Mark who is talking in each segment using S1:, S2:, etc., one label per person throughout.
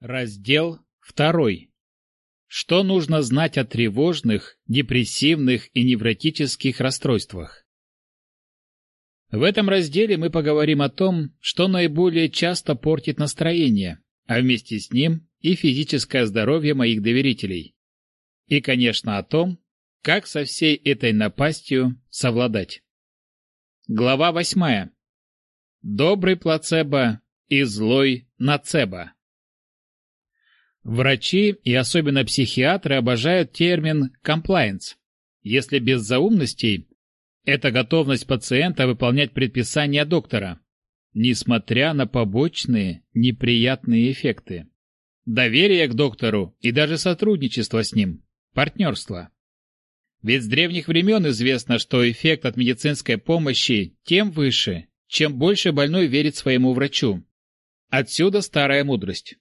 S1: Раздел 2. Что нужно знать о тревожных, депрессивных и невротических расстройствах? В этом разделе мы поговорим о том, что наиболее часто портит настроение, а вместе с ним и физическое здоровье моих доверителей. И, конечно, о том, как со всей этой напастью совладать. Глава 8. Добрый плацебо и злой нацебо. Врачи и особенно психиатры обожают термин «комплайенс». Если без заумностей, это готовность пациента выполнять предписания доктора, несмотря на побочные неприятные эффекты. Доверие к доктору и даже сотрудничество с ним, партнерство. Ведь с древних времен известно, что эффект от медицинской помощи тем выше, чем больше больной верит своему врачу. Отсюда старая мудрость.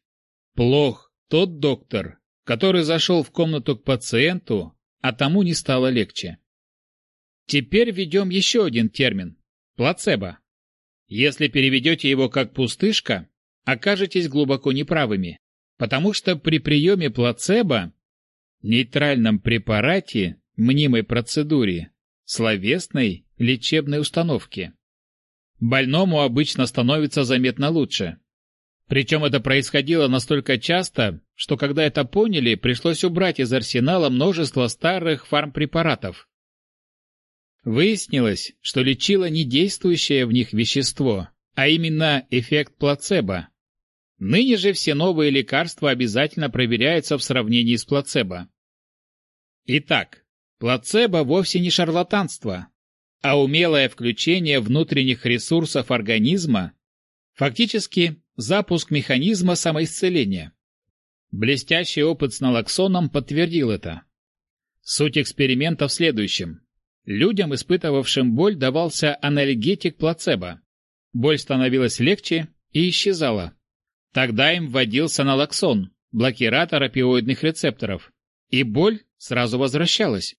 S1: Плох тот доктор, который зашел в комнату к пациенту, а тому не стало легче. Теперь введем еще один термин – плацебо. Если переведете его как «пустышка», окажетесь глубоко неправыми, потому что при приеме плацебо, нейтральном препарате, мнимой процедуре, словесной лечебной установке, больному обычно становится заметно лучше. Причем это происходило настолько часто, что когда это поняли, пришлось убрать из арсенала множество старых фармпрепаратов. Выяснилось, что лечило не действующее в них вещество, а именно эффект плацебо. Ныне же все новые лекарства обязательно проверяются в сравнении с плацебо. Итак, плацебо вовсе не шарлатанство, а умелое включение внутренних ресурсов организма, фактически запуск механизма самоисцеления. Блестящий опыт с налоксоном подтвердил это. Суть эксперимента в следующем. Людям, испытывавшим боль, давался анальгетик плацебо. Боль становилась легче и исчезала. Тогда им вводился налоксон, блокиратор опиоидных рецепторов, и боль сразу возвращалась.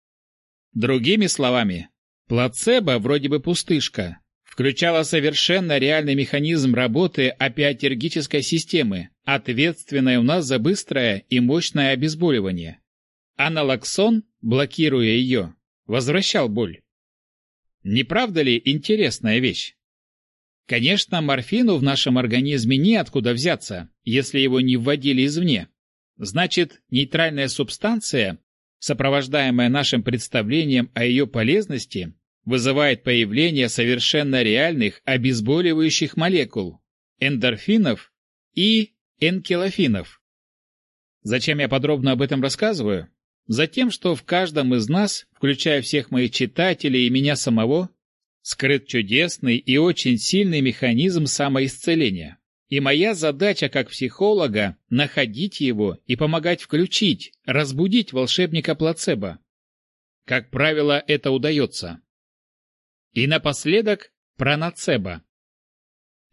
S1: Другими словами, плацебо вроде бы пустышка, включала совершенно реальный механизм работы опиатергической системы, ответственной у нас за быстрое и мощное обезболивание. Аналоксон, блокируя ее, возвращал боль. Не правда ли интересная вещь? Конечно, морфину в нашем организме неоткуда взяться, если его не вводили извне. Значит, нейтральная субстанция, сопровождаемая нашим представлением о ее полезности, вызывает появление совершенно реальных обезболивающих молекул, эндорфинов и энкелофинов. Зачем я подробно об этом рассказываю? Затем, что в каждом из нас, включая всех моих читателей и меня самого, скрыт чудесный и очень сильный механизм самоисцеления. И моя задача как психолога – находить его и помогать включить, разбудить волшебника плацебо. Как правило, это удается. И напоследок про нацебо.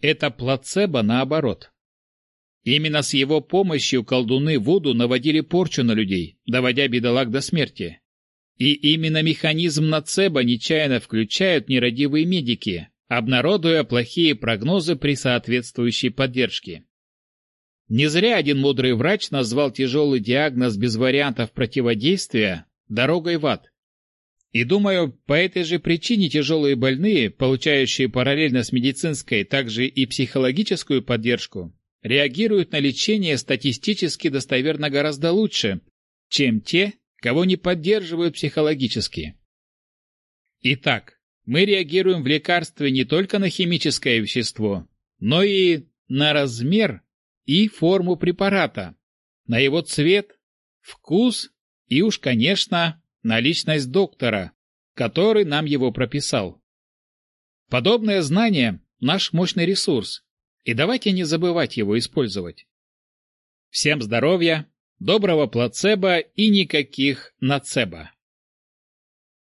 S1: Это плацебо наоборот. Именно с его помощью колдуны Вуду наводили порчу на людей, доводя бедолаг до смерти. И именно механизм нацебо нечаянно включают нерадивые медики, обнародуя плохие прогнозы при соответствующей поддержке. Не зря один мудрый врач назвал тяжелый диагноз без вариантов противодействия дорогой в ад. И думаю, по этой же причине тяжелые больные, получающие параллельно с медицинской также и психологическую поддержку, реагируют на лечение статистически достоверно гораздо лучше, чем те, кого не поддерживают психологически. Итак, мы реагируем в лекарстве не только на химическое вещество, но и на размер и форму препарата, на его цвет, вкус и уж, конечно, на личность доктора, который нам его прописал. Подобное знание – наш мощный ресурс, и давайте не забывать его использовать. Всем здоровья, доброго плацебо и никаких нацебо.